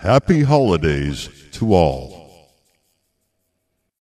Happy holidays to all.